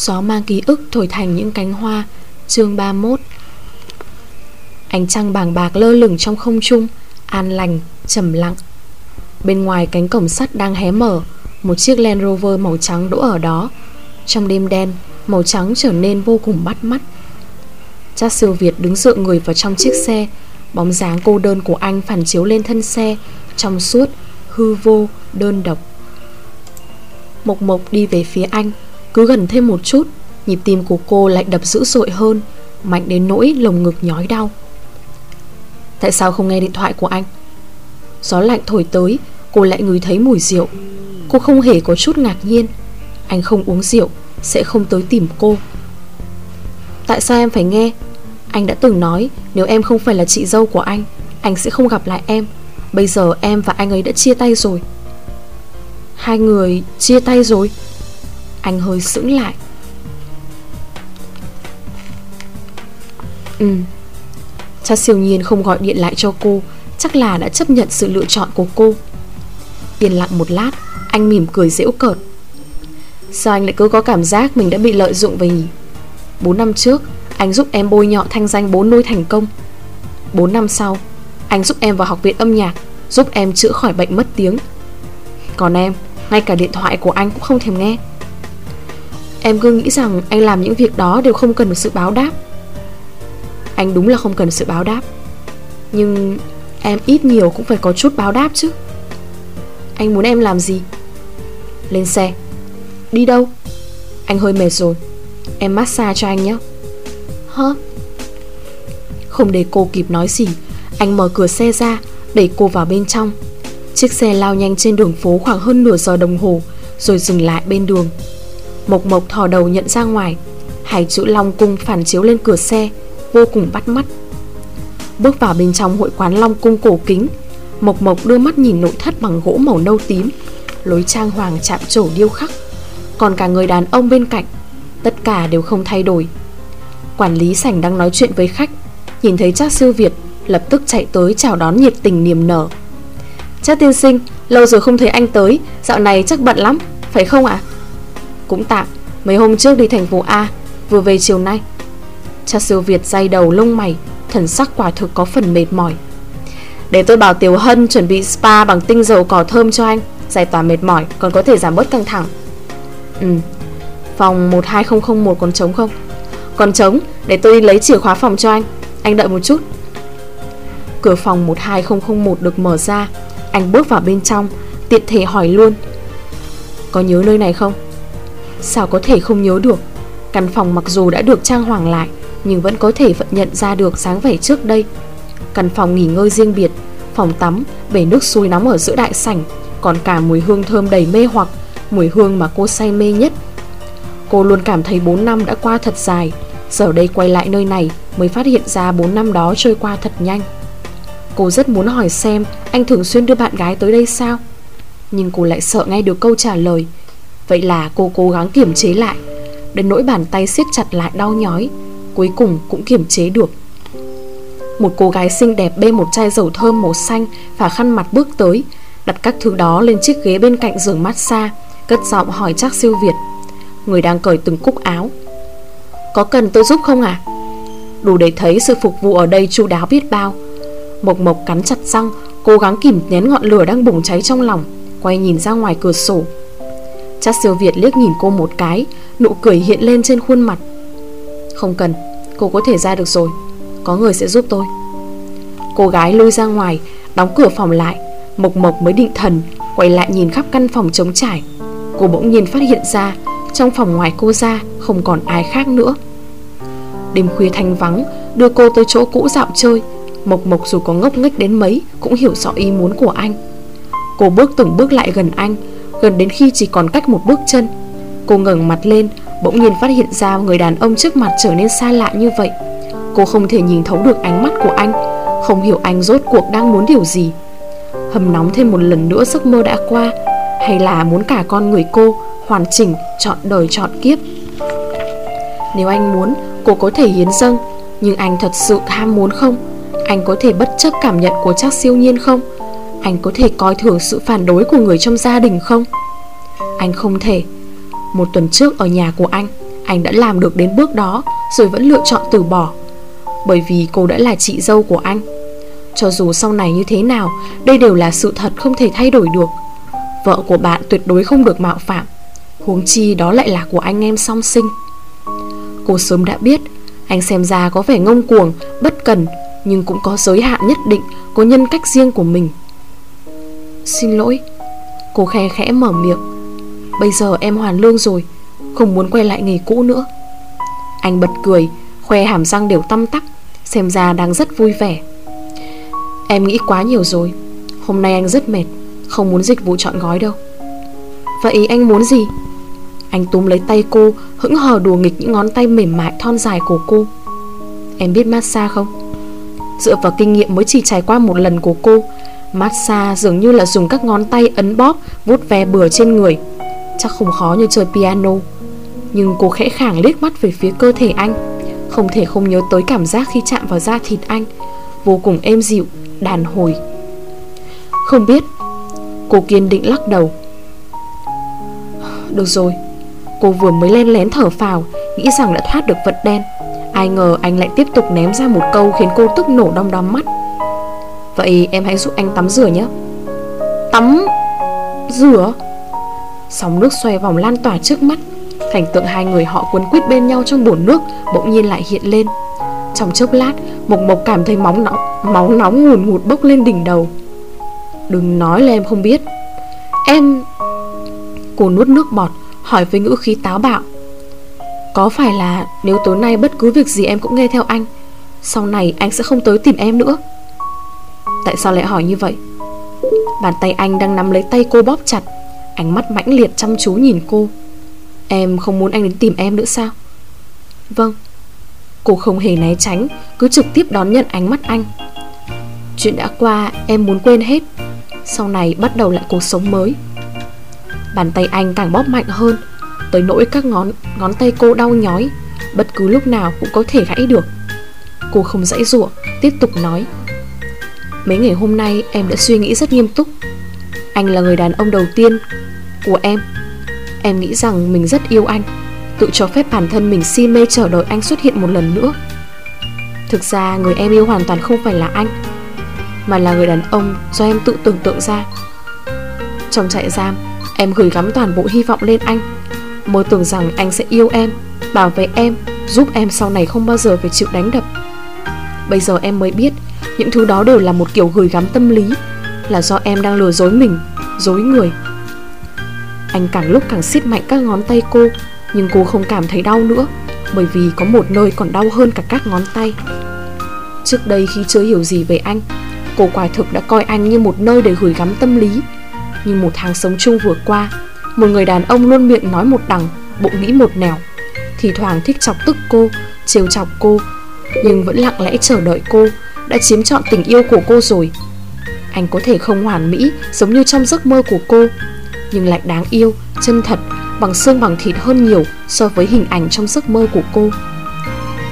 Gió mang ký ức thổi thành những cánh hoa. Chương 31 Ánh trăng bàng bạc lơ lửng trong không trung An lành, trầm lặng. Bên ngoài cánh cổng sắt đang hé mở Một chiếc Land Rover màu trắng đỗ ở đó. Trong đêm đen Màu trắng trở nên vô cùng bắt mắt. Cha siêu Việt đứng dựa người vào trong chiếc xe Bóng dáng cô đơn của anh phản chiếu lên thân xe Trong suốt, hư vô, đơn độc. Mộc Mộc đi về phía anh. Cứ gần thêm một chút, Nhịp tim của cô lại đập dữ dội hơn, Mạnh đến nỗi lồng ngực nhói đau. Tại sao không nghe điện thoại của anh? Gió lạnh thổi tới, Cô lại ngửi thấy mùi rượu. Cô không hề có chút ngạc nhiên. Anh không uống rượu, Sẽ không tới tìm cô. Tại sao em phải nghe? Anh đã từng nói, Nếu em không phải là chị dâu của anh Anh sẽ không gặp lại em. Bây giờ em và anh ấy đã chia tay rồi. Hai người chia tay rồi? Anh hơi sững lại. Ừ. Cha siêu nhiên không gọi điện lại cho cô. Chắc là đã chấp nhận sự lựa chọn của cô. Yên lặng một lát, Anh mỉm cười dễu cợt. Sao anh lại cứ có cảm giác Mình đã bị lợi dụng vậy nhỉ? 4 năm trước, Anh giúp em bôi nhọ thanh danh bố nuôi thành công. 4 năm sau, Anh giúp em vào học viện âm nhạc, Giúp em chữa khỏi bệnh mất tiếng. Còn em, Ngay cả điện thoại của anh cũng không thèm nghe. Em cứ nghĩ rằng anh làm những việc đó đều không cần được sự báo đáp. Anh đúng là không cần sự báo đáp. Nhưng em ít nhiều cũng phải có chút báo đáp chứ. Anh muốn em làm gì? Lên xe. Đi đâu? Anh hơi mệt rồi. Em massage cho anh nhé. Hả? Không để cô kịp nói gì Anh mở cửa xe ra Đẩy cô vào bên trong. Chiếc xe lao nhanh trên đường phố khoảng hơn nửa giờ đồng hồ Rồi dừng lại bên đường Mộc Mộc thò đầu nhận ra ngoài. Hải chữ Long Cung phản chiếu lên cửa xe, Vô cùng bắt mắt. Bước vào bên trong hội quán Long Cung cổ kính, Mộc Mộc đưa mắt nhìn nội thất bằng gỗ màu nâu tím, Lối trang hoàng chạm trổ điêu khắc. Còn cả người đàn ông bên cạnh, Tất cả đều không thay đổi. Quản lý sảnh đang nói chuyện với khách, Nhìn thấy chắc siêu Việt, Lập tức chạy tới chào đón nhiệt tình niềm nở. Chắc tiên sinh, Lâu rồi không thấy anh tới, Dạo này chắc bận lắm, Phải không ạ? Cũng tạm. Mấy hôm trước đi thành phố A, Vừa về chiều nay. Cha siêu Việt day đầu lông mày, Thần sắc quả thực có phần mệt mỏi. Để tôi bảo Tiểu Hân chuẩn bị spa bằng tinh dầu cỏ thơm cho anh, Giải tỏa mệt mỏi, còn có thể giảm bớt căng thẳng. Ừ Phòng 12001 còn trống không? Còn trống, để tôi đi lấy chìa khóa phòng cho anh. Anh đợi một chút. Cửa phòng 12001 được mở ra. Anh bước vào bên trong, Tiện thể hỏi luôn. Có nhớ nơi này không? Sao có thể không nhớ được? Căn phòng mặc dù đã được trang hoàng lại Nhưng vẫn có thể vẫn nhận ra được sáng vẻ trước đây. Căn phòng nghỉ ngơi riêng biệt Phòng tắm, bể nước suối nóng ở giữa đại sảnh Còn cả mùi hương thơm đầy mê hoặc Mùi hương mà cô say mê nhất. Cô luôn cảm thấy 4 năm đã qua thật dài Giờ đây quay lại nơi này Mới phát hiện ra 4 năm đó trôi qua thật nhanh. Cô rất muốn hỏi xem Anh thường xuyên đưa bạn gái tới đây sao? Nhưng cô lại sợ ngay được câu trả lời Vậy là cô cố gắng kiềm chế lại. Đến nỗi bàn tay siết chặt lại đau nhói, Cuối cùng cũng kiềm chế được. Một cô gái xinh đẹp bê một chai dầu thơm màu xanh Và khăn mặt bước tới, Đặt các thứ đó lên chiếc ghế bên cạnh giường massage, Cất giọng hỏi chắc siêu Việt, Người đang cởi từng cúc áo. Có cần tôi giúp không à Đủ để thấy sự phục vụ ở đây chu đáo biết bao. Mộc Mộc cắn chặt răng, Cố gắng kìm nén ngọn lửa đang bùng cháy trong lòng, Quay nhìn ra ngoài cửa sổ. Chắc siêu Việt liếc nhìn cô một cái, Nụ cười hiện lên trên khuôn mặt. Không cần, Cô có thể ra được rồi, Có người sẽ giúp tôi. Cô gái lui ra ngoài, Đóng cửa phòng lại, Mộc Mộc mới định thần, Quay lại nhìn khắp căn phòng trống trải. Cô bỗng nhiên phát hiện ra, Trong phòng ngoài cô ra Không còn ai khác nữa. Đêm khuya thanh vắng, Đưa cô tới chỗ cũ dạo chơi. Mộc Mộc dù có ngốc nghếch đến mấy, Cũng hiểu rõ ý muốn của anh. Cô bước từng bước lại gần anh Gần đến khi chỉ còn cách một bước chân Cô ngẩng mặt lên Bỗng nhiên phát hiện ra người đàn ông trước mặt trở nên xa lạ như vậy. Cô không thể nhìn thấu được ánh mắt của anh Không hiểu anh rốt cuộc đang muốn điều gì. Hầm nóng thêm một lần nữa giấc mơ đã qua Hay là muốn cả con người cô Hoàn chỉnh, chọn đời chọn kiếp? Nếu anh muốn Cô có thể hiến dâng Nhưng anh thật sự ham muốn không? Anh có thể bất chấp cảm nhận của chắc siêu nhiên không? Anh có thể coi thường sự phản đối của người trong gia đình không? Anh không thể. Một tuần trước ở nhà của anh Anh đã làm được đến bước đó Rồi vẫn lựa chọn từ bỏ. Bởi vì cô đã là chị dâu của anh. Cho dù sau này như thế nào, Đây đều là sự thật không thể thay đổi được. Vợ của bạn tuyệt đối không được mạo phạm. Huống chi đó lại là của anh em song sinh. Cô sớm đã biết, Anh xem ra có vẻ ngông cuồng, Bất cần, Nhưng cũng có giới hạn nhất định, Có nhân cách riêng của mình. Xin lỗi. Cô khe khẽ mở miệng. Bây giờ em hoàn lương rồi, Không muốn quay lại nghề cũ nữa. Anh bật cười, Khoe hàm răng đều tăm tắp Xem ra đang rất vui vẻ. Em nghĩ quá nhiều rồi. Hôm nay anh rất mệt, Không muốn dịch vụ chọn gói đâu. Vậy anh muốn gì? Anh túm lấy tay cô, Hững hờ đùa nghịch những ngón tay mềm mại thon dài của cô. Em biết massage không? Dựa vào kinh nghiệm mới chỉ trải qua một lần của cô Massage dường như là dùng các ngón tay ấn bóp Vuốt ve bừa trên người. Chắc không khó như chơi piano. Nhưng cô khẽ khàng liếc mắt về phía cơ thể anh. Không thể không nhớ tới cảm giác khi chạm vào da thịt anh. Vô cùng êm dịu, đàn hồi. Không biết Cô kiên định lắc đầu. Được rồi Cô vừa mới len lén thở phào Nghĩ rằng đã thoát được vật đen. Ai ngờ anh lại tiếp tục ném ra một câu Khiến cô tức nổ đom đóm mắt. Vậy em hãy giúp anh tắm rửa nhé. Tắm Rửa. Sóng nước xoay vòng lan tỏa trước mắt. Cảnh tượng hai người họ cuốn quýt bên nhau trong bồn nước Bỗng nhiên lại hiện lên. Trong chốc lát, Mộc Mộc cảm thấy móng nóng, Máu nóng ngùn ngụt bốc lên đỉnh đầu. Đừng nói là em không biết. Em Cô nuốt nước bọt, Hỏi với ngữ khí táo bạo. Có phải là nếu tối nay bất cứ việc gì em cũng nghe theo anh, Sau này anh sẽ không tới tìm em nữa? Tại sao lại hỏi như vậy? Bàn tay anh đang nắm lấy tay cô bóp chặt, Ánh mắt mãnh liệt chăm chú nhìn cô. Em không muốn anh đến tìm em nữa sao? Vâng. Cô không hề né tránh, Cứ trực tiếp đón nhận ánh mắt anh. Chuyện đã qua, em muốn quên hết. Sau này bắt đầu lại cuộc sống mới. Bàn tay anh càng bóp mạnh hơn, Tới nỗi các ngón ngón tay cô đau nhói, Bất cứ lúc nào cũng có thể gãy được. Cô không dãy dụa Tiếp tục nói. Mấy ngày hôm nay em đã suy nghĩ rất nghiêm túc. Anh là người đàn ông đầu tiên Của em. Em nghĩ rằng mình rất yêu anh. Tự cho phép bản thân mình si mê chờ đợi anh xuất hiện một lần nữa. Thực ra người em yêu hoàn toàn không phải là anh, Mà là người đàn ông do em tự tưởng tượng ra. Trong trại giam, Em gửi gắm toàn bộ hy vọng lên anh. Mơ tưởng rằng anh sẽ yêu em, Bảo vệ em, Giúp em sau này không bao giờ phải chịu đánh đập. Bây giờ em mới biết những thứ đó đều là một kiểu gửi gắm tâm lý, Là do em đang lừa dối mình, Dối người. Anh càng lúc càng siết mạnh các ngón tay cô, Nhưng cô không cảm thấy đau nữa, Bởi vì có một nơi còn đau hơn cả các ngón tay. Trước đây khi chưa hiểu gì về anh, Cô quả thực đã coi anh như một nơi để gửi gắm tâm lý. Nhưng một tháng sống chung vừa qua, Một người đàn ông luôn miệng nói một đằng, Bụng nghĩ một nẻo. Thì thoảng thích chọc tức cô, Trêu chọc cô, Nhưng vẫn lặng lẽ chờ đợi cô. Đã chiếm trọn tình yêu của cô rồi. Anh có thể không hoàn mỹ Giống như trong giấc mơ của cô Nhưng lại đáng yêu, chân thật Bằng xương bằng thịt hơn nhiều So với hình ảnh trong giấc mơ của cô.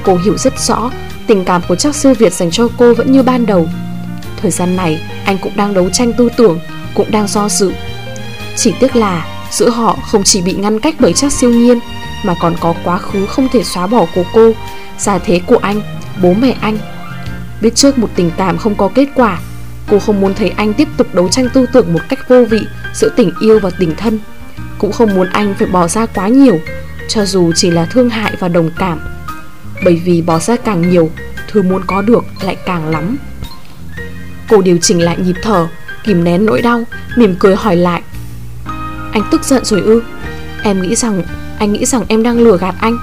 Cô hiểu rất rõ Tình cảm của chắc sư Việt dành cho cô vẫn như ban đầu. Thời gian này anh cũng đang đấu tranh tư tưởng Cũng đang do dự. Chỉ tiếc là giữa họ không chỉ bị ngăn cách bởi chắc siêu nhiên Mà còn có quá khứ không thể xóa bỏ của cô. Gia thế của anh, bố mẹ anh Biết trước một tình cảm không có kết quả, Cô không muốn thấy anh tiếp tục đấu tranh tư tưởng một cách vô vị Giữa tình yêu và tình thân. Cũng không muốn anh phải bỏ ra quá nhiều, Cho dù chỉ là thương hại và đồng cảm. Bởi vì bỏ ra càng nhiều, Thứ muốn có được lại càng lắm. Cô điều chỉnh lại nhịp thở, Kìm nén nỗi đau, Mỉm cười hỏi lại. Anh tức giận rồi ư? Em nghĩ rằng, Anh nghĩ rằng em đang lừa gạt anh.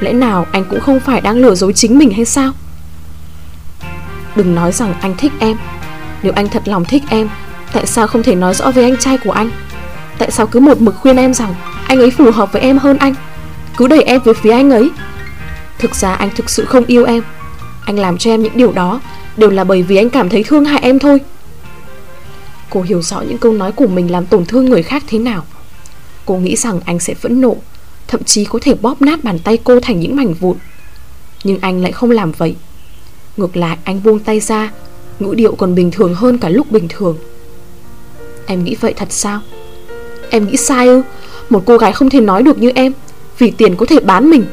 Lẽ nào anh cũng không phải đang lừa dối chính mình hay sao? Đừng nói rằng anh thích em. Nếu anh thật lòng thích em, Tại sao không thể nói rõ với anh trai của anh? Tại sao cứ một mực khuyên em rằng Anh ấy phù hợp với em hơn anh? Cứ đẩy em về phía anh ấy. Thực ra anh thực sự không yêu em. Anh làm cho em những điều đó Đều là bởi vì anh cảm thấy thương hại em thôi. Cô hiểu rõ những câu nói của mình làm tổn thương người khác thế nào. Cô nghĩ rằng anh sẽ phẫn nộ, Thậm chí có thể bóp nát bàn tay cô thành những mảnh vụn. Nhưng anh lại không làm vậy. Ngược lại, anh buông tay ra. Ngữ điệu còn bình thường hơn cả lúc bình thường. Em nghĩ vậy thật sao? Em nghĩ sai ư? Một cô gái không thể nói được như em, Vì tiền có thể bán mình.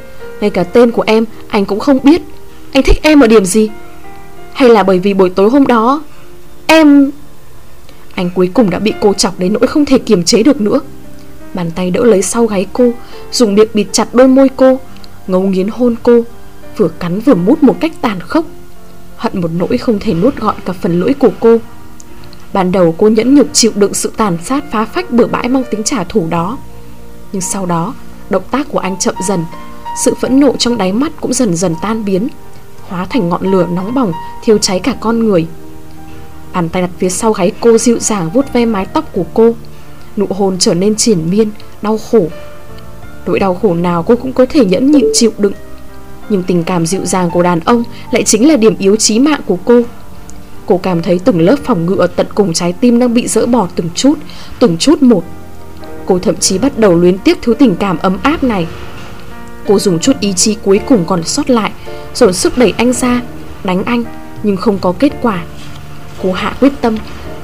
Ngay cả tên của em, anh cũng không biết. Anh thích em ở điểm gì? Hay là bởi vì buổi tối hôm đó, Em Anh cuối cùng đã bị cô chọc đến nỗi không thể kiềm chế được nữa. Bàn tay đỡ lấy sau gáy cô, Dùng miệng bịt chặt đôi môi cô, Ngấu nghiến hôn cô, Vừa cắn vừa mút một cách tàn khốc. Hận một nỗi không thể nuốt gọn cả phần lưỡi của cô. Ban đầu cô nhẫn nhục chịu đựng sự tàn sát phá phách bừa bãi mang tính trả thù đó. Nhưng sau đó, Động tác của anh chậm dần, Sự phẫn nộ trong đáy mắt cũng dần dần tan biến, Hóa thành ngọn lửa nóng bỏng, Thiêu cháy cả con người. Bàn tay đặt phía sau gáy cô dịu dàng vuốt ve mái tóc của cô. Nụ hôn trở nên triển miên, Đau khổ. Nỗi đau khổ nào cô cũng có thể nhẫn nhịn chịu đựng. Nhưng tình cảm dịu dàng của đàn ông Lại chính là điểm yếu chí mạng của cô. Cô cảm thấy từng lớp phòng ngự ở tận cùng trái tim đang bị dỡ bỏ từng chút Từng chút một. Cô thậm chí bắt đầu luyến tiếc thứ tình cảm ấm áp này. Cô dùng chút ý chí cuối cùng còn sót lại Rồi sức đẩy anh ra, Đánh anh, Nhưng không có kết quả. Cô hạ quyết tâm,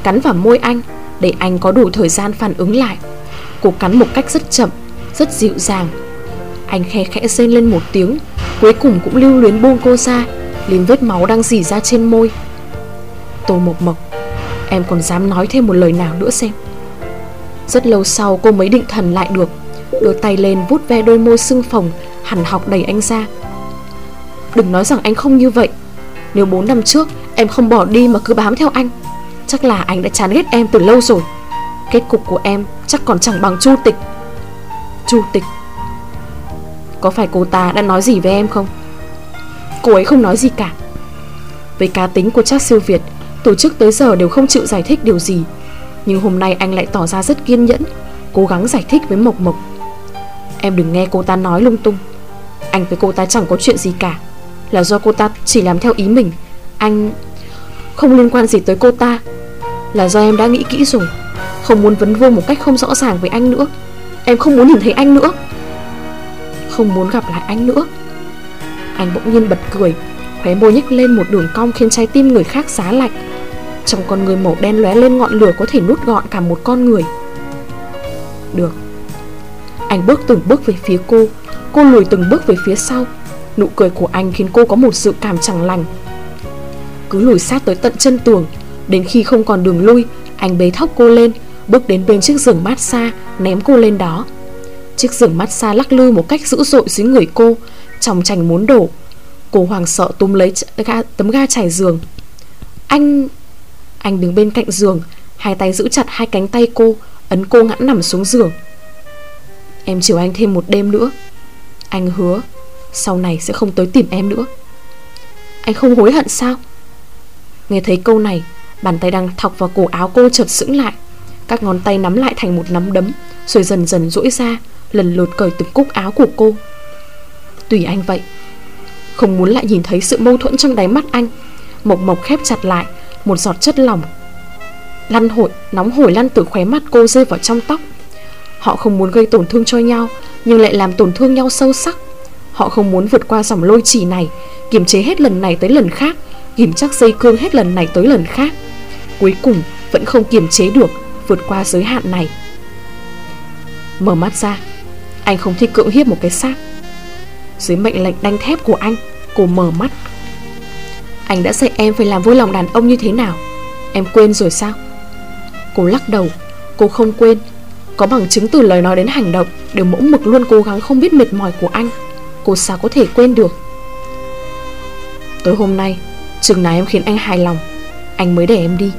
Cắn vào môi anh, Để anh có đủ thời gian phản ứng lại. Cô cắn một cách rất chậm, Rất dịu dàng. Anh khe khẽ rên lên một tiếng Cuối cùng cũng lưu luyến buông cô ra liếm vết máu đang dì ra trên môi. Tô Mộc Mộc, Em còn dám nói thêm một lời nào nữa xem? Rất lâu sau cô mới định thần lại được đôi tay lên vút ve đôi môi sưng phồng Hẳn học đẩy anh ra. Đừng nói rằng anh không như vậy. Nếu 4 năm trước em không bỏ đi mà cứ bám theo anh, Chắc là anh đã chán ghét em từ lâu rồi. Kết cục của em chắc còn chẳng bằng Chu Tịch. Chu Tịch có phải cô ta đã nói gì với em không? Cô ấy không nói gì cả. Với cá tính của chắc siêu Việt Tổ chức tới giờ đều không chịu giải thích điều gì. Nhưng hôm nay anh lại tỏ ra rất kiên nhẫn, Cố gắng giải thích với Mộc Mộc. Em đừng nghe cô ta nói lung tung. Anh với cô ta chẳng có chuyện gì cả. Là do cô ta chỉ làm theo ý mình. Anh không liên quan gì tới cô ta. Là do em đã nghĩ kỹ rồi. Không muốn vấn vương một cách không rõ ràng với anh nữa. Em không muốn nhìn thấy anh nữa. Không muốn gặp lại anh nữa. Anh bỗng nhiên bật cười, Khóe môi nhếch lên một đường cong khiến trái tim người khác giá lạnh. Trong con người màu đen lóe lên ngọn lửa có thể nút gọn cả một con người. Được. Anh bước từng bước về phía cô Cô lùi từng bước về phía sau. Nụ cười của anh khiến cô có một sự cảm chẳng lành. Cứ lùi sát tới tận chân tường, Đến khi không còn đường lui, Anh bế thóc cô lên, Bước đến bên chiếc giường mát xa, Ném cô lên đó. Chiếc giường mát xa lắc lư một cách dữ dội dưới người cô Trong chành muốn đổ. Cô hoàng sợ túm lấy ga, tấm ga trải giường. Anh Anh đứng bên cạnh giường Hai tay giữ chặt hai cánh tay cô Ấn cô ngã nằm xuống giường. Em chiều anh thêm một đêm nữa. Anh hứa Sau này sẽ không tới tìm em nữa. Anh không hối hận sao? Nghe thấy câu này Bàn tay đang thọc vào cổ áo cô chợt sững lại. Các ngón tay nắm lại thành một nắm đấm Rồi dần dần duỗi ra. Lần lượt cởi từng cúc áo của cô. Tùy anh vậy Không muốn lại nhìn thấy sự mâu thuẫn trong đáy mắt anh. Mộc mộc khép chặt lại Một giọt chất lỏng Lăn hổi, nóng hổi lăn từ khóe mắt cô rơi vào trong tóc. Họ không muốn gây tổn thương cho nhau Nhưng lại làm tổn thương nhau sâu sắc. Họ không muốn vượt qua dòng lôi chỉ này Kiềm chế hết lần này tới lần khác Ghim chắc dây cương hết lần này tới lần khác. Cuối cùng vẫn không kiềm chế được Vượt qua giới hạn này. Mở mắt ra anh không thích cưỡng hiếp một cái xác. Dưới mệnh lệnh đanh thép của anh Cô mở mắt. Anh đã dạy em phải làm vui lòng đàn ông như thế nào? Em quên rồi sao? Cô lắc đầu. Cô không quên. Có bằng chứng từ lời nói đến hành động Đều mẫu mực luôn cố gắng không biết mệt mỏi của anh. Cô sao có thể quên được? Tối hôm nay Chừng nào em khiến anh hài lòng Anh mới để em đi.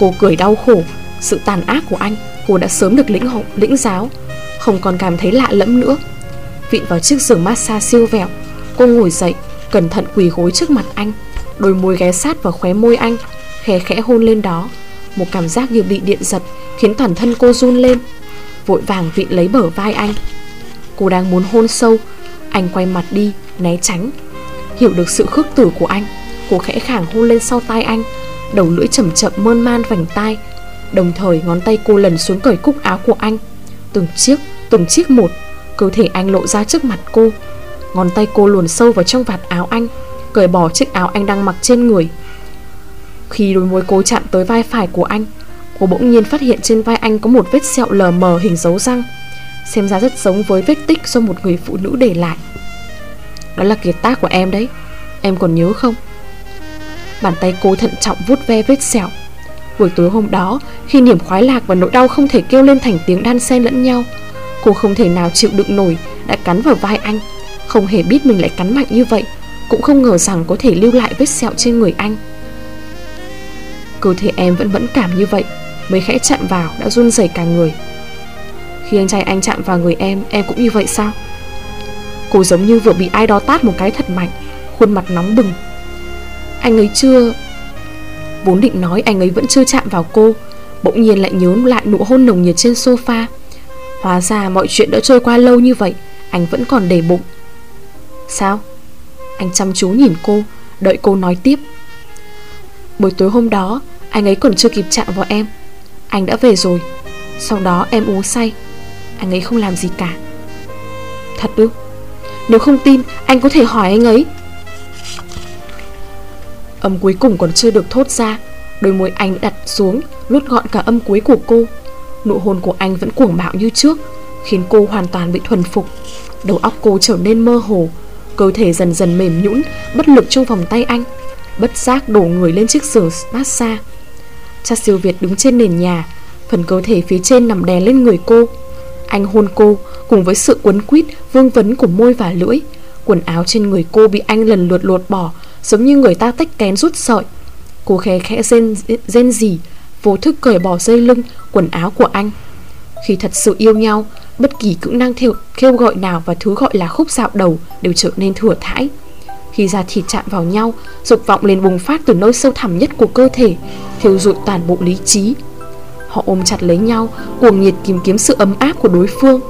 Cô cười đau khổ. Sự tàn ác của anh Cô đã sớm được lĩnh hộ, lĩnh giáo. Không còn cảm thấy lạ lẫm nữa. Vịn vào chiếc giường massage siêu vẹo Cô ngồi dậy Cẩn thận quỳ gối trước mặt anh Đôi môi ghé sát vào khóe môi anh Khẽ khẽ hôn lên đó. Một cảm giác như bị điện giật Khiến toàn thân cô run lên Vội vàng vịn lấy bờ vai anh. Cô đang muốn hôn sâu Anh quay mặt đi, né tránh. Hiểu được sự khước tử của anh Cô khẽ khàng hôn lên sau tai anh Đầu lưỡi chậm chậm mơn man vành tai. Đồng thời ngón tay cô lần xuống cởi cúc áo của anh. Từng chiếc, từng chiếc một, Cơ thể anh lộ ra trước mặt cô. Ngón tay cô luồn sâu vào trong vạt áo anh, Cởi bỏ chiếc áo anh đang mặc trên người. Khi đôi môi cô chạm tới vai phải của anh, Cô bỗng nhiên phát hiện trên vai anh có một vết sẹo lờ mờ hình dấu răng, Xem ra rất giống với vết tích do một người phụ nữ để lại. Đó là kiệt tác của em đấy, Em còn nhớ không? Bàn tay cô thận trọng vuốt ve vết sẹo. Buổi tối hôm đó, Khi niềm khoái lạc và nỗi đau không thể kêu lên thành tiếng đan xen lẫn nhau Cô không thể nào chịu đựng nổi Đã cắn vào vai anh. Không hề biết mình lại cắn mạnh như vậy, Cũng không ngờ rằng có thể lưu lại vết sẹo trên người anh. Cơ thể em vẫn mẫn cảm như vậy Mới khẽ chạm vào đã run rẩy cả người. Khi anh trai anh chạm vào người em Em cũng như vậy sao? Cô giống như vừa bị ai đó tát một cái thật mạnh, Khuôn mặt nóng bừng. Anh ấy chưa, Vốn định nói anh ấy vẫn chưa chạm vào cô, Bỗng nhiên lại nhớ lại nụ hôn nồng nhiệt trên sofa. Hóa ra mọi chuyện đã trôi qua lâu như vậy, Anh vẫn còn để bụng. Sao? Anh chăm chú nhìn cô, Đợi cô nói tiếp. Buổi tối hôm đó, Anh ấy còn chưa kịp chạm vào em. Anh đã về rồi. Sau đó em uống say. Anh ấy không làm gì cả. Thật ư? Nếu không tin, anh có thể hỏi anh ấy. Âm cuối cùng còn chưa được thốt ra, Đôi môi anh đặt xuống Lút gọn cả âm cuối của cô. Nụ hôn của anh vẫn cuồng bạo như trước Khiến cô hoàn toàn bị thuần phục. Đầu óc cô trở nên mơ hồ Cơ thể dần dần mềm nhũn Bất lực trong vòng tay anh. Bất giác đổ người lên chiếc giường massage. Cha siêu Việt đứng trên nền nhà Phần cơ thể phía trên nằm đè lên người cô. Anh hôn cô Cùng với sự quấn quýt vương vấn của môi và lưỡi. Quần áo trên người cô bị anh lần lượt lột bỏ Giống như người ta tách kén rút sợi. Cô khẽ khẽ rên, rên gì Vô thức cởi bỏ dây lưng Quần áo của anh. Khi thật sự yêu nhau Bất kỳ cữ năng theo, kêu gọi nào Và thứ gọi là khúc dạo đầu Đều trở nên thừa thãi. Khi da thịt chạm vào nhau Dục vọng lên bùng phát từ nơi sâu thẳm nhất của cơ thể Thiêu dụi toàn bộ lý trí. Họ ôm chặt lấy nhau Cuồng nhiệt tìm kiếm sự ấm áp của đối phương.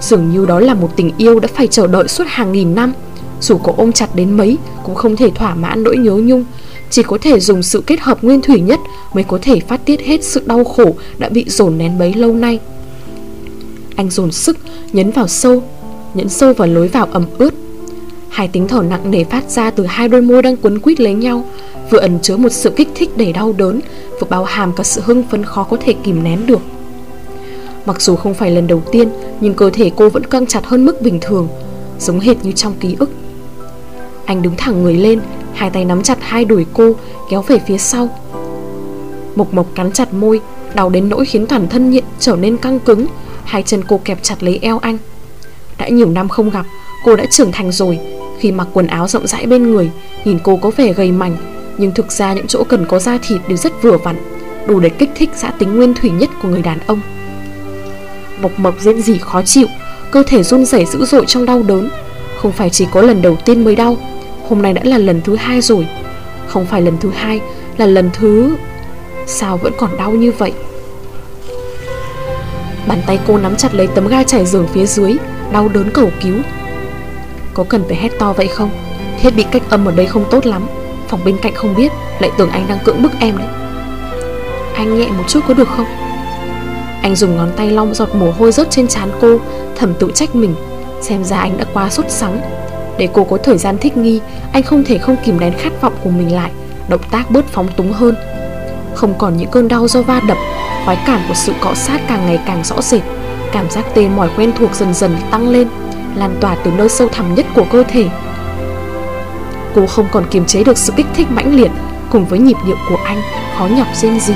Dường như đó là một tình yêu đã phải chờ đợi suốt hàng nghìn năm. Dù có ôm chặt đến mấy Cũng không thể thỏa mãn nỗi nhớ nhung. Chỉ có thể dùng sự kết hợp nguyên thủy nhất Mới có thể phát tiết hết sự đau khổ Đã bị dồn nén bấy lâu nay. Anh dồn sức, Nhấn vào sâu Nhấn sâu vào lối vào ẩm ướt. Hai tiếng thở nặng nề phát ra từ hai đôi môi đang quấn quýt lấy nhau, Vừa ẩn chứa một sự kích thích đầy đau đớn, Vừa bao hàm cả sự hưng phấn khó có thể kìm nén được. Mặc dù không phải lần đầu tiên, Nhưng cơ thể cô vẫn căng chặt hơn mức bình thường, Giống hệt như trong ký ức. Anh đứng thẳng người lên Hai tay nắm chặt hai đùi cô, Kéo về phía sau. Mộc mộc cắn chặt môi, Đau đến nỗi khiến toàn thân nhiệt trở nên căng cứng. Hai chân cô kẹp chặt lấy eo anh. Đã nhiều năm không gặp, Cô đã trưởng thành rồi. Khi mặc quần áo rộng rãi bên người, Nhìn cô có vẻ gầy mảnh, Nhưng thực ra những chỗ cần có da thịt đều rất vừa vặn, Đủ để kích thích xã tính nguyên thủy nhất của người đàn ông. Mộc mộc diễn gì khó chịu, Cơ thể run rẩy dữ dội trong đau đớn. Không phải chỉ có lần đầu tiên mới đau Hôm nay đã là lần thứ hai rồi. Không phải lần thứ hai, Là lần thứ... Sao vẫn còn đau như vậy? Bàn tay cô nắm chặt lấy tấm ga trải giường phía dưới, Đau đớn cầu cứu. Có cần phải hét to vậy không? Thiết bị cách âm ở đây không tốt lắm. Phòng bên cạnh không biết, Lại tưởng anh đang cưỡng bức em đấy. Anh nhẹ một chút có được không? Anh dùng ngón tay long giọt mồ hôi rớt trên trán cô, Thầm tự trách mình, Xem ra anh đã quá sốt sắng. Để cô có thời gian thích nghi, Anh không thể không kìm nén khát vọng của mình lại, Động tác bớt phóng túng hơn Không còn những cơn đau do va đập, Khoái cảm của sự cọ sát càng ngày càng rõ rệt, Cảm giác tê mỏi quen thuộc dần dần tăng lên, Lan tỏa từ nơi sâu thẳm nhất của cơ thể Cô không còn kiềm chế được sự kích thích mãnh liệt Cùng với nhịp điệu của anh, Khó nhọc rên gì.